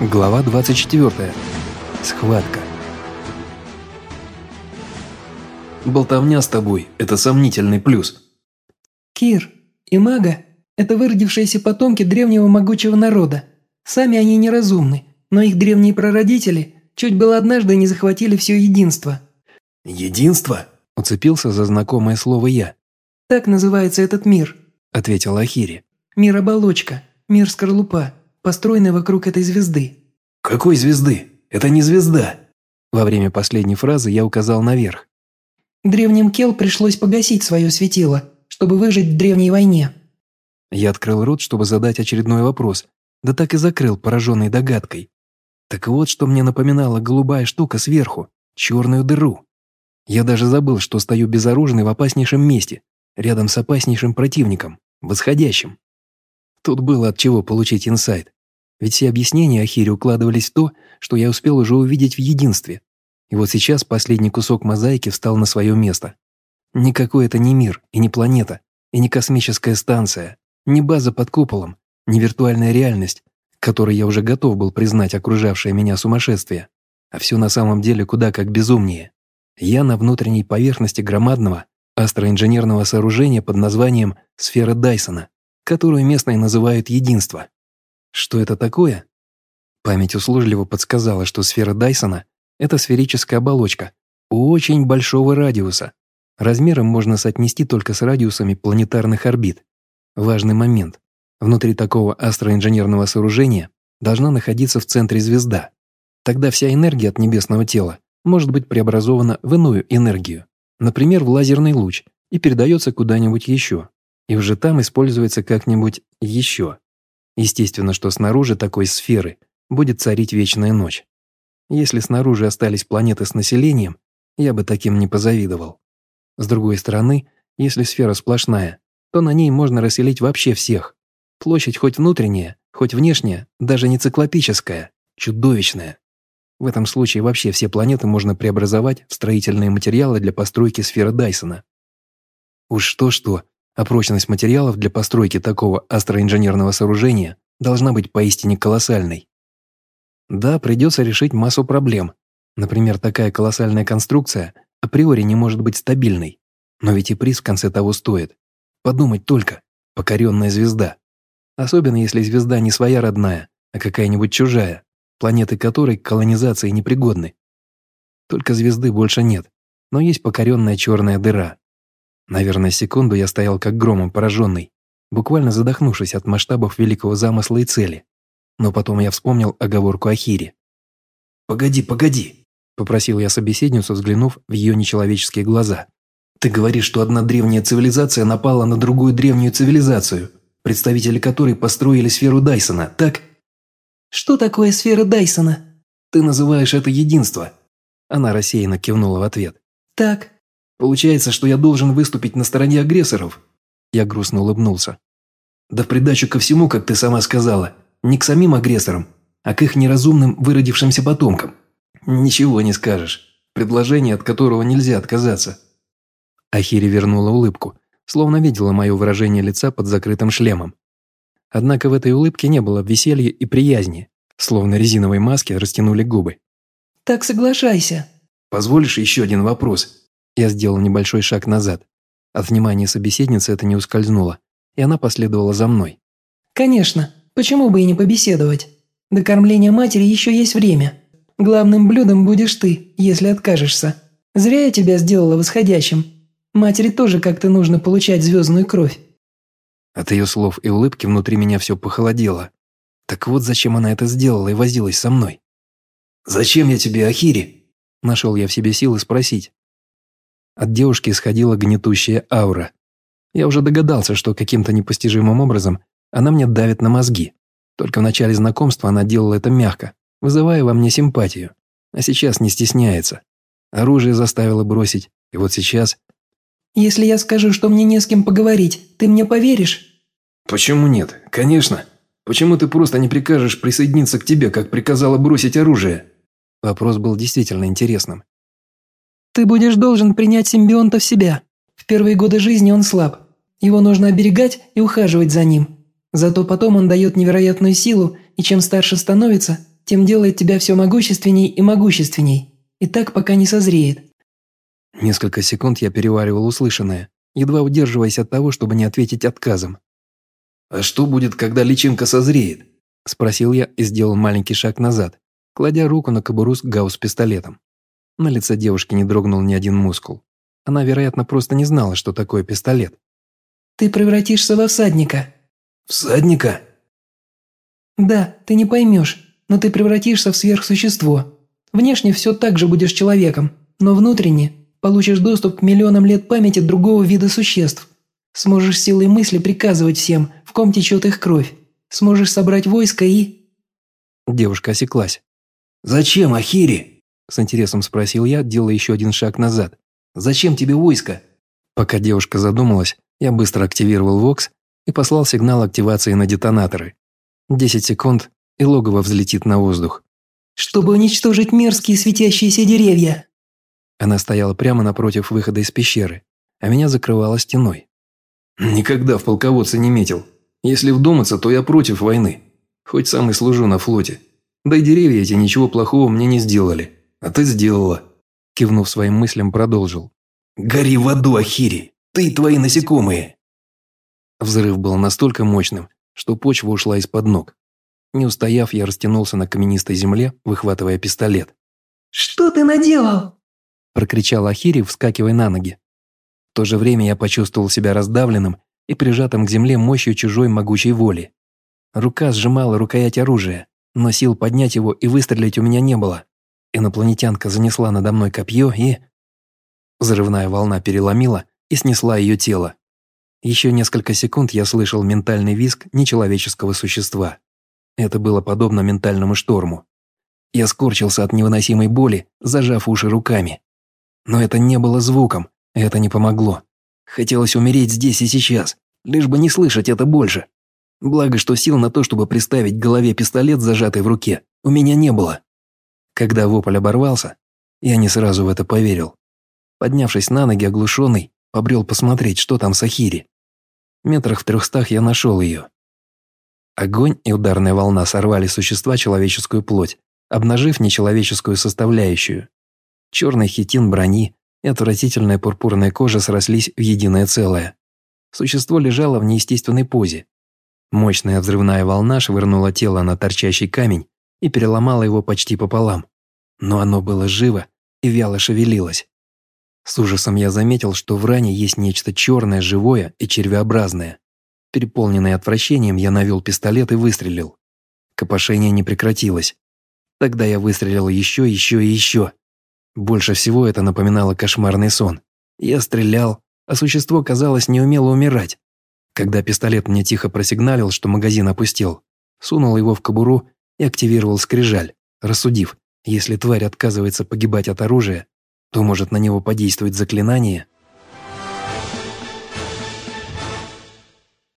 Глава 24. Схватка. Болтовня с тобой – это сомнительный плюс. Кир и Мага – это выродившиеся потомки древнего могучего народа. Сами они неразумны, но их древние прародители чуть было однажды не захватили все единство. Единство? Уцепился за знакомое слово я. Так называется этот мир, ответил Ахири. Мир-оболочка, мир-скорлупа построенный вокруг этой звезды». «Какой звезды? Это не звезда!» Во время последней фразы я указал наверх. Древним Кел пришлось погасить свое светило, чтобы выжить в древней войне. Я открыл рот, чтобы задать очередной вопрос, да так и закрыл, пораженный догадкой. Так вот, что мне напоминала голубая штука сверху, черную дыру. Я даже забыл, что стою безоружный в опаснейшем месте, рядом с опаснейшим противником, восходящим. Тут было от чего получить инсайт. Ведь все объяснения Ахире укладывались в то, что я успел уже увидеть в единстве. И вот сейчас последний кусок мозаики встал на свое место. Никакой это не мир и не планета, и не космическая станция, не база под куполом, не виртуальная реальность, которой я уже готов был признать окружавшее меня сумасшествие. А все на самом деле куда как безумнее. Я на внутренней поверхности громадного астроинженерного сооружения под названием «Сфера Дайсона», которую местные называют единство. Что это такое? Память услужливо подсказала, что сфера Дайсона – это сферическая оболочка очень большого радиуса. Размером можно соотнести только с радиусами планетарных орбит. Важный момент. Внутри такого астроинженерного сооружения должна находиться в центре звезда. Тогда вся энергия от небесного тела может быть преобразована в иную энергию, например, в лазерный луч, и передается куда-нибудь еще. И уже там используется как-нибудь еще. Естественно, что снаружи такой сферы будет царить вечная ночь. Если снаружи остались планеты с населением, я бы таким не позавидовал. С другой стороны, если сфера сплошная, то на ней можно расселить вообще всех. Площадь хоть внутренняя, хоть внешняя, даже не циклопическая, чудовищная. В этом случае вообще все планеты можно преобразовать в строительные материалы для постройки сферы Дайсона. Уж что-что, а прочность материалов для постройки такого астроинженерного сооружения должна быть поистине колоссальной. Да, придется решить массу проблем. Например, такая колоссальная конструкция априори не может быть стабильной. Но ведь и приз в конце того стоит. Подумать только, покоренная звезда. Особенно если звезда не своя родная, а какая-нибудь чужая, планеты которой к колонизации непригодны. Только звезды больше нет, но есть покоренная черная дыра. Наверное, секунду я стоял как громом пораженный, буквально задохнувшись от масштабов великого замысла и цели. Но потом я вспомнил оговорку Ахири. «Погоди, погоди», – попросил я собеседницу, взглянув в ее нечеловеческие глаза. «Ты говоришь, что одна древняя цивилизация напала на другую древнюю цивилизацию, представители которой построили сферу Дайсона, так?» «Что такое сфера Дайсона?» «Ты называешь это единство». Она рассеянно кивнула в ответ. «Так, Получается, что я должен выступить на стороне агрессоров?» Я грустно улыбнулся. «Да в придачу ко всему, как ты сама сказала, не к самим агрессорам, а к их неразумным выродившимся потомкам. Ничего не скажешь. Предложение, от которого нельзя отказаться». Ахири вернула улыбку, словно видела мое выражение лица под закрытым шлемом. Однако в этой улыбке не было веселья и приязни, словно резиновой маске растянули губы. «Так соглашайся». «Позволишь еще один вопрос?» Я сделал небольшой шаг назад. От внимания собеседницы это не ускользнуло, и она последовала за мной. «Конечно, почему бы и не побеседовать? До кормления матери еще есть время. Главным блюдом будешь ты, если откажешься. Зря я тебя сделала восходящим. Матери тоже как-то нужно получать звездную кровь». От ее слов и улыбки внутри меня все похолодело. Так вот зачем она это сделала и возилась со мной. «Зачем я тебе, Ахири?» Нашел я в себе силы спросить. От девушки исходила гнетущая аура. Я уже догадался, что каким-то непостижимым образом она мне давит на мозги. Только в начале знакомства она делала это мягко, вызывая во мне симпатию. А сейчас не стесняется. Оружие заставила бросить, и вот сейчас... «Если я скажу, что мне не с кем поговорить, ты мне поверишь?» «Почему нет? Конечно. Почему ты просто не прикажешь присоединиться к тебе, как приказала бросить оружие?» Вопрос был действительно интересным. Ты будешь должен принять симбионта в себя. В первые годы жизни он слаб. Его нужно оберегать и ухаживать за ним. Зато потом он дает невероятную силу, и чем старше становится, тем делает тебя все могущественней и могущественней. И так пока не созреет». Несколько секунд я переваривал услышанное, едва удерживаясь от того, чтобы не ответить отказом. «А что будет, когда личинка созреет?» – спросил я и сделал маленький шаг назад, кладя руку на кобуру с гаусс-пистолетом. На лице девушки не дрогнул ни один мускул. Она, вероятно, просто не знала, что такое пистолет. «Ты превратишься во всадника». «Всадника?» «Да, ты не поймешь, но ты превратишься в сверхсущество. Внешне все так же будешь человеком, но внутренне получишь доступ к миллионам лет памяти другого вида существ. Сможешь силой мысли приказывать всем, в ком течет их кровь. Сможешь собрать войско и...» Девушка осеклась. «Зачем, Ахири?» С интересом спросил я, делая еще один шаг назад. «Зачем тебе войско?» Пока девушка задумалась, я быстро активировал ВОКС и послал сигнал активации на детонаторы. Десять секунд, и логово взлетит на воздух. «Чтобы уничтожить мерзкие светящиеся деревья!» Она стояла прямо напротив выхода из пещеры, а меня закрывала стеной. «Никогда в полководце не метил. Если вдуматься, то я против войны. Хоть сам и служу на флоте. Да и деревья эти ничего плохого мне не сделали. А ты сделала». Кивнув своим мыслям, продолжил. «Гори в аду, Ахири! Ты и твои насекомые!» Взрыв был настолько мощным, что почва ушла из-под ног. Не устояв, я растянулся на каменистой земле, выхватывая пистолет. «Что ты наделал?» прокричал Ахири, вскакивая на ноги. В то же время я почувствовал себя раздавленным и прижатым к земле мощью чужой могучей воли. Рука сжимала рукоять оружия, но сил поднять его и выстрелить у меня не было. Инопланетянка занесла надо мной копье и... Взрывная волна переломила и снесла ее тело. Еще несколько секунд я слышал ментальный визг нечеловеческого существа. Это было подобно ментальному шторму. Я скорчился от невыносимой боли, зажав уши руками. Но это не было звуком, это не помогло. Хотелось умереть здесь и сейчас, лишь бы не слышать это больше. Благо, что сил на то, чтобы приставить к голове пистолет, зажатый в руке, у меня не было. Когда вопль оборвался, я не сразу в это поверил. Поднявшись на ноги, оглушенный, побрел посмотреть, что там с Ахири. Метрах в трехстах я нашел ее. Огонь и ударная волна сорвали существа человеческую плоть, обнажив нечеловеческую составляющую. Черный хитин брони и отвратительная пурпурная кожа срослись в единое целое. Существо лежало в неестественной позе. Мощная взрывная волна швырнула тело на торчащий камень и переломала его почти пополам. Но оно было живо и вяло шевелилось. С ужасом я заметил, что в ране есть нечто черное, живое и червеобразное. Переполненный отвращением, я навел пистолет и выстрелил. Копошение не прекратилось. Тогда я выстрелил еще, еще и еще. Больше всего это напоминало кошмарный сон. Я стрелял, а существо, казалось, не умело умирать. Когда пистолет мне тихо просигналил, что магазин опустел, сунул его в кобуру и активировал скрижаль, рассудив, если тварь отказывается погибать от оружия, то может на него подействовать заклинание –